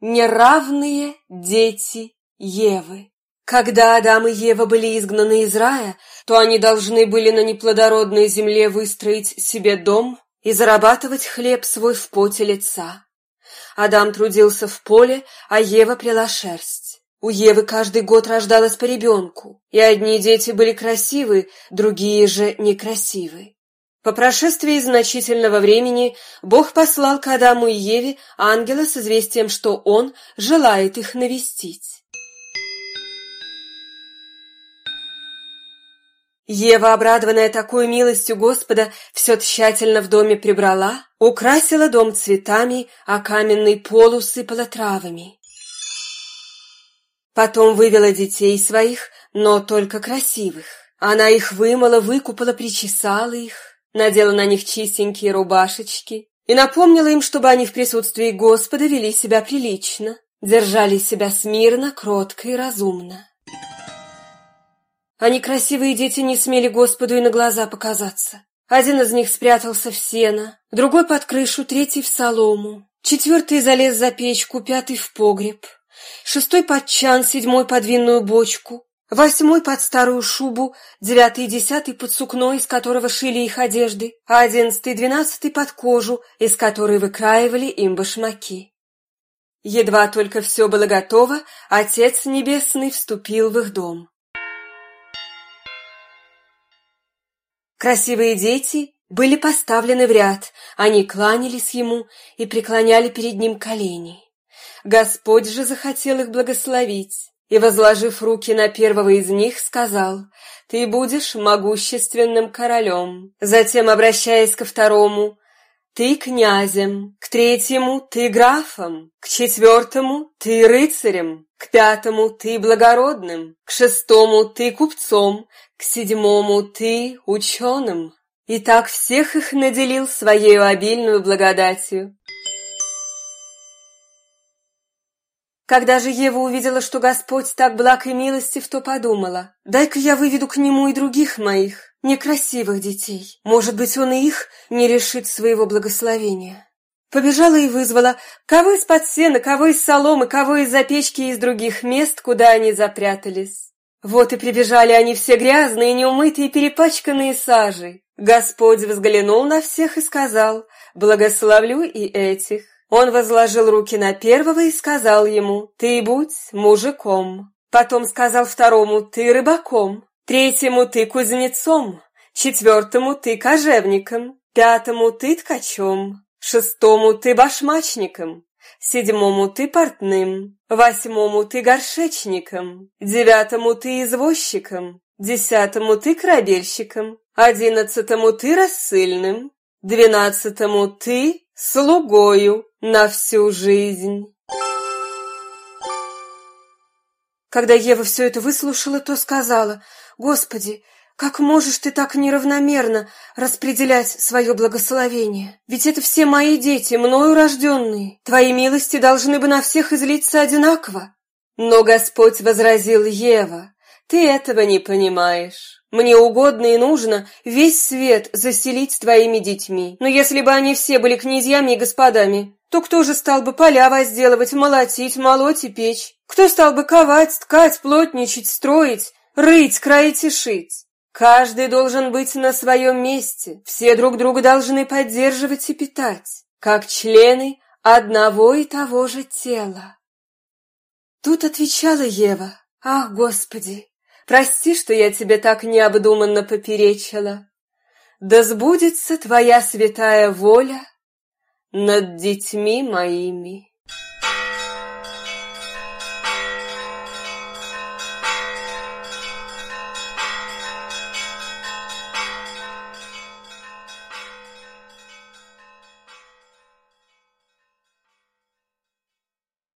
Неравные дети Евы. Когда Адам и Ева были изгнаны из рая, то они должны были на неплодородной земле выстроить себе дом и зарабатывать хлеб свой в поте лица. Адам трудился в поле, а Ева пряла шерсть. У Евы каждый год рождалось по ребенку, и одни дети были красивы, другие же некрасивы. По прошествии значительного времени Бог послал к Адаму и Еве ангела с известием, что он желает их навестить. Ева, обрадованная такой милостью Господа, все тщательно в доме прибрала, украсила дом цветами, а каменный пол усыпала травами. Потом вывела детей своих, но только красивых. Она их вымыла, выкупала, причесала их надела на них чистенькие рубашечки и напомнила им, чтобы они в присутствии Господа вели себя прилично, держали себя смирно, кротко и разумно. Они, красивые дети, не смели Господу и на глаза показаться. Один из них спрятался в сено, другой под крышу, третий в солому, четвертый залез за печку, пятый в погреб, шестой под чан, седьмой под винную бочку, Восьмой под старую шубу, девятый и десятый под сукно, из которого шили их одежды, а одиннадцатый и двенадцатый под кожу, из которой выкраивали им башмаки. Едва только все было готово, Отец Небесный вступил в их дом. Красивые дети были поставлены в ряд, они кланялись ему и преклоняли перед ним колени. Господь же захотел их благословить и, возложив руки на первого из них, сказал, «Ты будешь могущественным королем». Затем, обращаясь ко второму, «Ты князем», к третьему «Ты графом», к четвертому «Ты рыцарем», к пятому «Ты благородным», к шестому «Ты купцом», к седьмому «Ты ученым». И так всех их наделил своей обильную благодатью. Когда же Ева увидела, что Господь так благ и милостив, то подумала, дай-ка я выведу к нему и других моих, некрасивых детей. Может быть, он и их не решит своего благословения. Побежала и вызвала, кого из-под сена, кого из соломы, кого из-за и из других мест, куда они запрятались. Вот и прибежали они все грязные, неумытые, перепачканные сажей. Господь взглянул на всех и сказал, благословлю и этих. Он возложил руки на первого и сказал ему, «Ты будь мужиком». Потом сказал второму, «Ты рыбаком». Третьему, «Ты кузнецом». Четвертому, «Ты кожевником». Пятому, «Ты ткачом». Шестому, «Ты башмачником». Седьмому, «Ты портным». Восьмому, «Ты горшечником». Девятому, «Ты извозчиком». Десятому, «Ты корабельщиком». Одиннадцатому, «Ты рассыльным». Двенадцатому, «Ты слугою на всю жизнь. Когда Ева все это выслушала, то сказала, «Господи, как можешь ты так неравномерно распределять свое благословение? Ведь это все мои дети, мною рожденные. Твои милости должны бы на всех излиться одинаково». Но Господь возразил Ева, «Ты этого не понимаешь. Мне угодно и нужно весь свет заселить твоими детьми. Но если бы они все были князьями и господами, то кто же стал бы поля возделывать, молотить, молоть и печь? Кто стал бы ковать, ткать, плотничать, строить, рыть, краить и шить? Каждый должен быть на своем месте, все друг друга должны поддерживать и питать, как члены одного и того же тела. Тут отвечала Ева, «Ах, Господи, Прости, что я тебе так необдуманно поперечила. Да сбудется твоя святая воля над детьми моими.